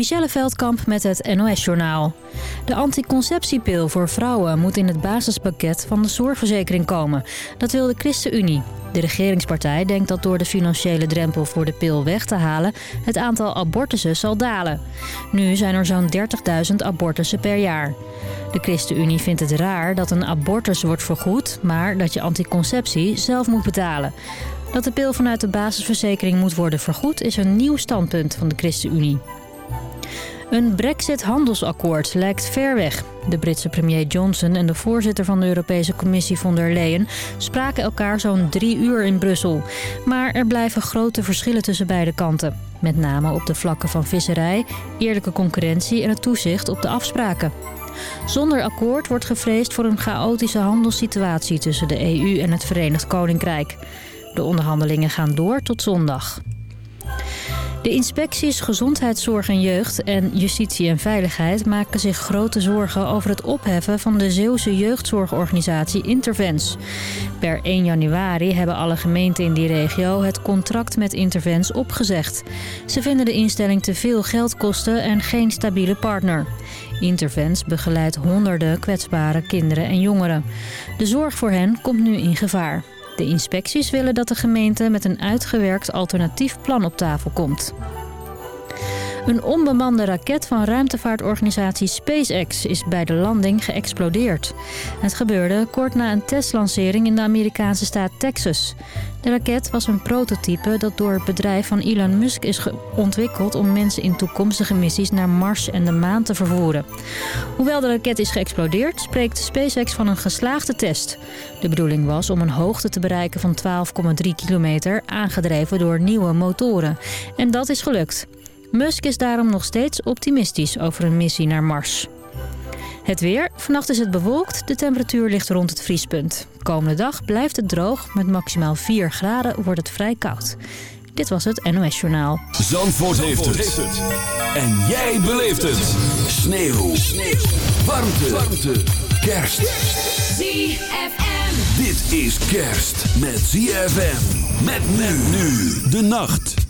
Michelle Veldkamp met het NOS-journaal. De anticonceptiepil voor vrouwen moet in het basispakket van de zorgverzekering komen. Dat wil de ChristenUnie. De regeringspartij denkt dat door de financiële drempel voor de pil weg te halen... het aantal abortussen zal dalen. Nu zijn er zo'n 30.000 abortussen per jaar. De ChristenUnie vindt het raar dat een abortus wordt vergoed... maar dat je anticonceptie zelf moet betalen. Dat de pil vanuit de basisverzekering moet worden vergoed... is een nieuw standpunt van de ChristenUnie. Een Brexit-handelsakkoord lijkt ver weg. De Britse premier Johnson en de voorzitter van de Europese Commissie von der Leyen spraken elkaar zo'n drie uur in Brussel. Maar er blijven grote verschillen tussen beide kanten. Met name op de vlakken van visserij, eerlijke concurrentie en het toezicht op de afspraken. Zonder akkoord wordt gevreesd voor een chaotische handelssituatie tussen de EU en het Verenigd Koninkrijk. De onderhandelingen gaan door tot zondag. De inspecties Gezondheidszorg en Jeugd en Justitie en Veiligheid maken zich grote zorgen over het opheffen van de Zeeuwse jeugdzorgorganisatie Intervens. Per 1 januari hebben alle gemeenten in die regio het contract met Intervens opgezegd. Ze vinden de instelling te veel geld kosten en geen stabiele partner. Intervens begeleidt honderden kwetsbare kinderen en jongeren. De zorg voor hen komt nu in gevaar. De inspecties willen dat de gemeente met een uitgewerkt alternatief plan op tafel komt. Een onbemande raket van ruimtevaartorganisatie SpaceX is bij de landing geëxplodeerd. Het gebeurde kort na een testlancering in de Amerikaanse staat Texas. De raket was een prototype dat door het bedrijf van Elon Musk is ontwikkeld... om mensen in toekomstige missies naar Mars en de maan te vervoeren. Hoewel de raket is geëxplodeerd, spreekt SpaceX van een geslaagde test. De bedoeling was om een hoogte te bereiken van 12,3 kilometer... aangedreven door nieuwe motoren. En dat is gelukt. Musk is daarom nog steeds optimistisch over een missie naar Mars. Het weer. Vannacht is het bewolkt. De temperatuur ligt rond het vriespunt. Komende dag blijft het droog. Met maximaal 4 graden wordt het vrij koud. Dit was het NOS Journaal. Zandvoort, heeft, het. En jij beleeft het. Sneeuw. Sneeuw. Warmte. Warmte. Kerst. ZFM. Dit is kerst met ZFM. Met men nu de nacht.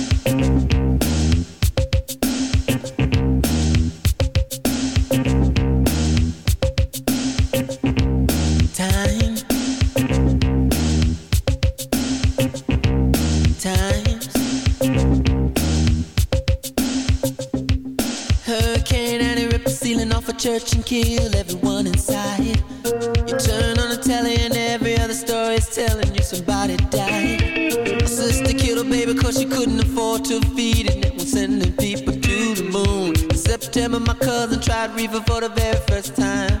Telling you somebody died. My sister killed her baby cause she couldn't afford to feed it. And was sending people to the moon. In September, my cousin tried reefer for the very first time.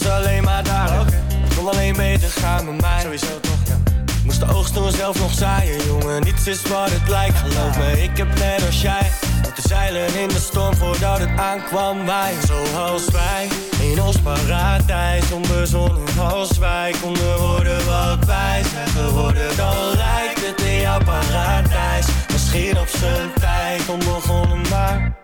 Was alleen maar daar, oké. Kon alleen beter gaan met mij. Sowieso toch, ja. Moest de oogst toen zelf nog zaaien, jongen. Niets is wat het lijkt, geloof me. Ik heb net als jij moeten zeilen in de storm voordat het aankwam. Wij, zoals wij, in ons paradijs. Onbezonnen als wij konden worden wat wij zijn geworden. Dan lijkt het in jouw paradijs. Misschien op zijn tijd onbegonnen, maar...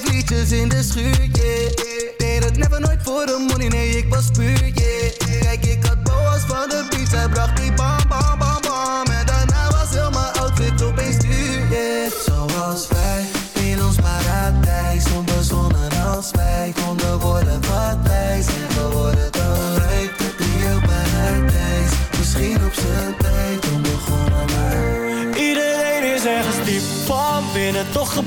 vijf in de schuur, yeah. Deed het never nooit voor de money, nee, ik was puur, yeah. Kijk, ik had boas van de beat, zij bracht die bam,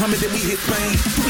Muhammad and we hit Spain.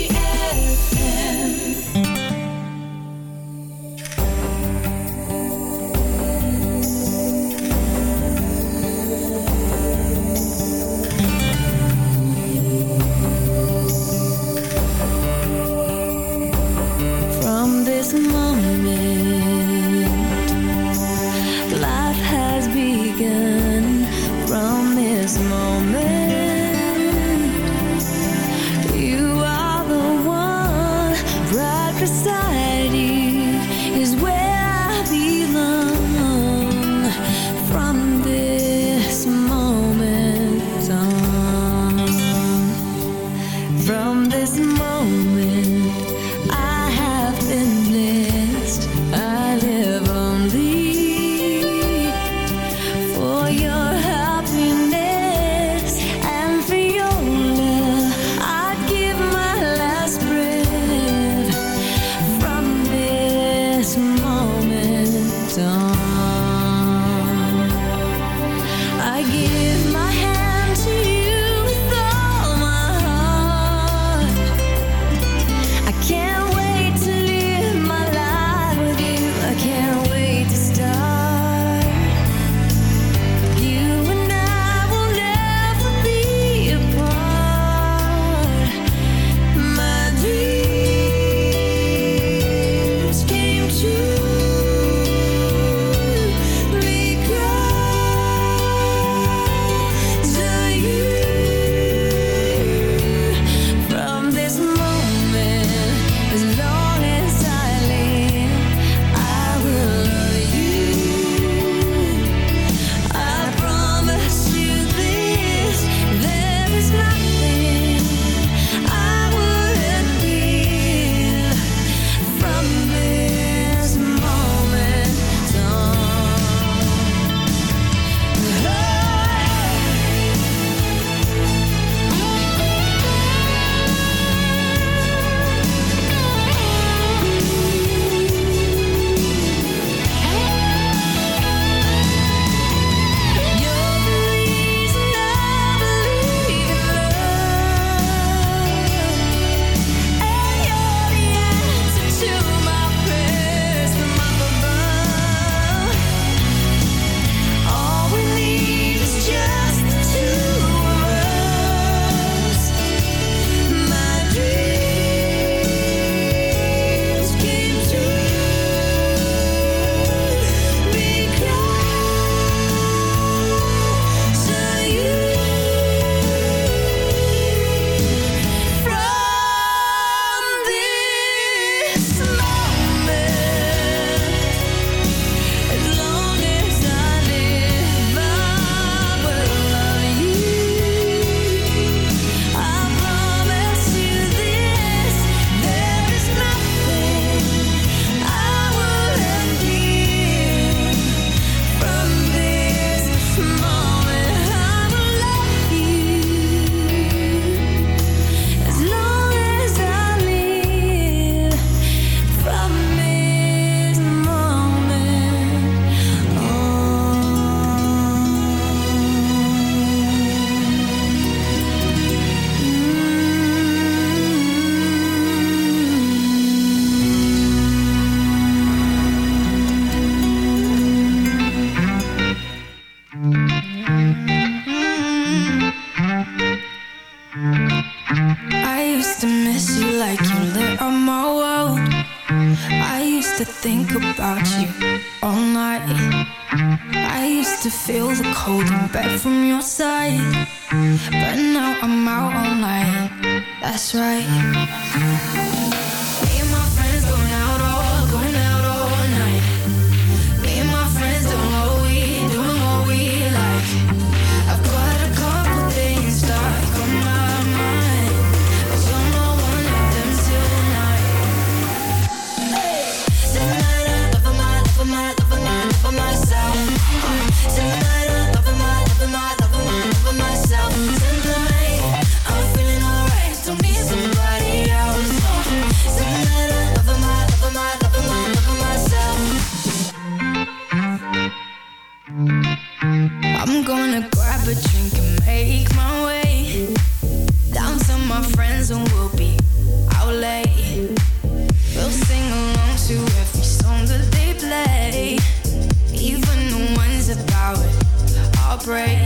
break.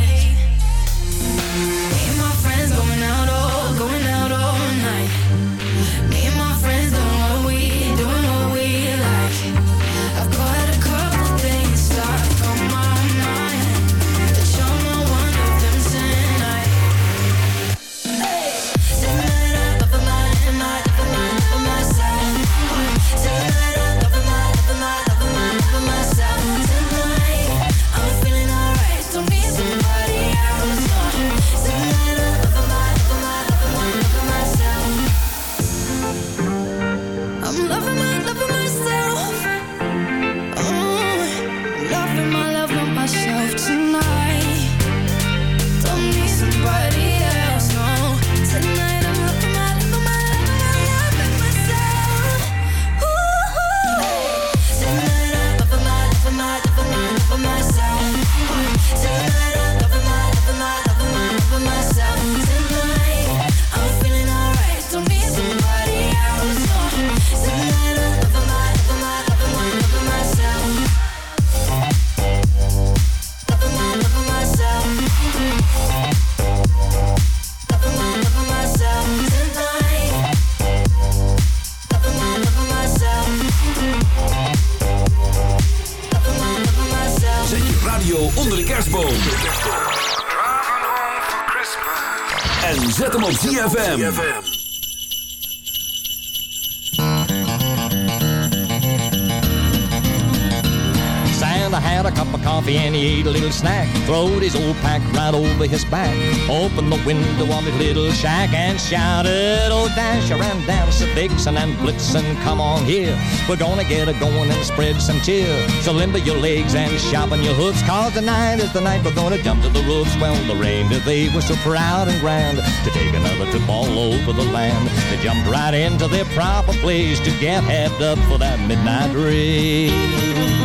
Opened the window of his little shack and shouted, Oh, Dasher and Dancer, Vixen and Blitzen, come on here. We're gonna get a going and spread some cheer. So limber your legs and sharpen your hooves, cause tonight is the night we're gonna jump to the roofs. Well, the reindeer, they were so proud and grand to take another trip all over the land. They jumped right into their proper place to get heaved up for that midnight race.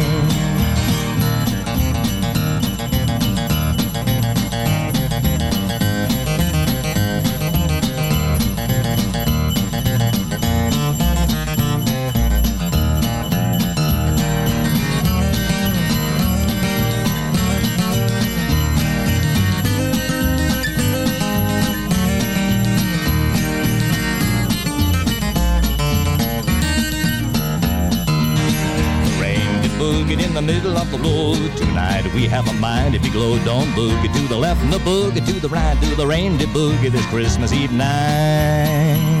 We have a mind if you glow, Don't boogie to the left and the boogie to the right. Do the reindeer boogie this Christmas Eve night.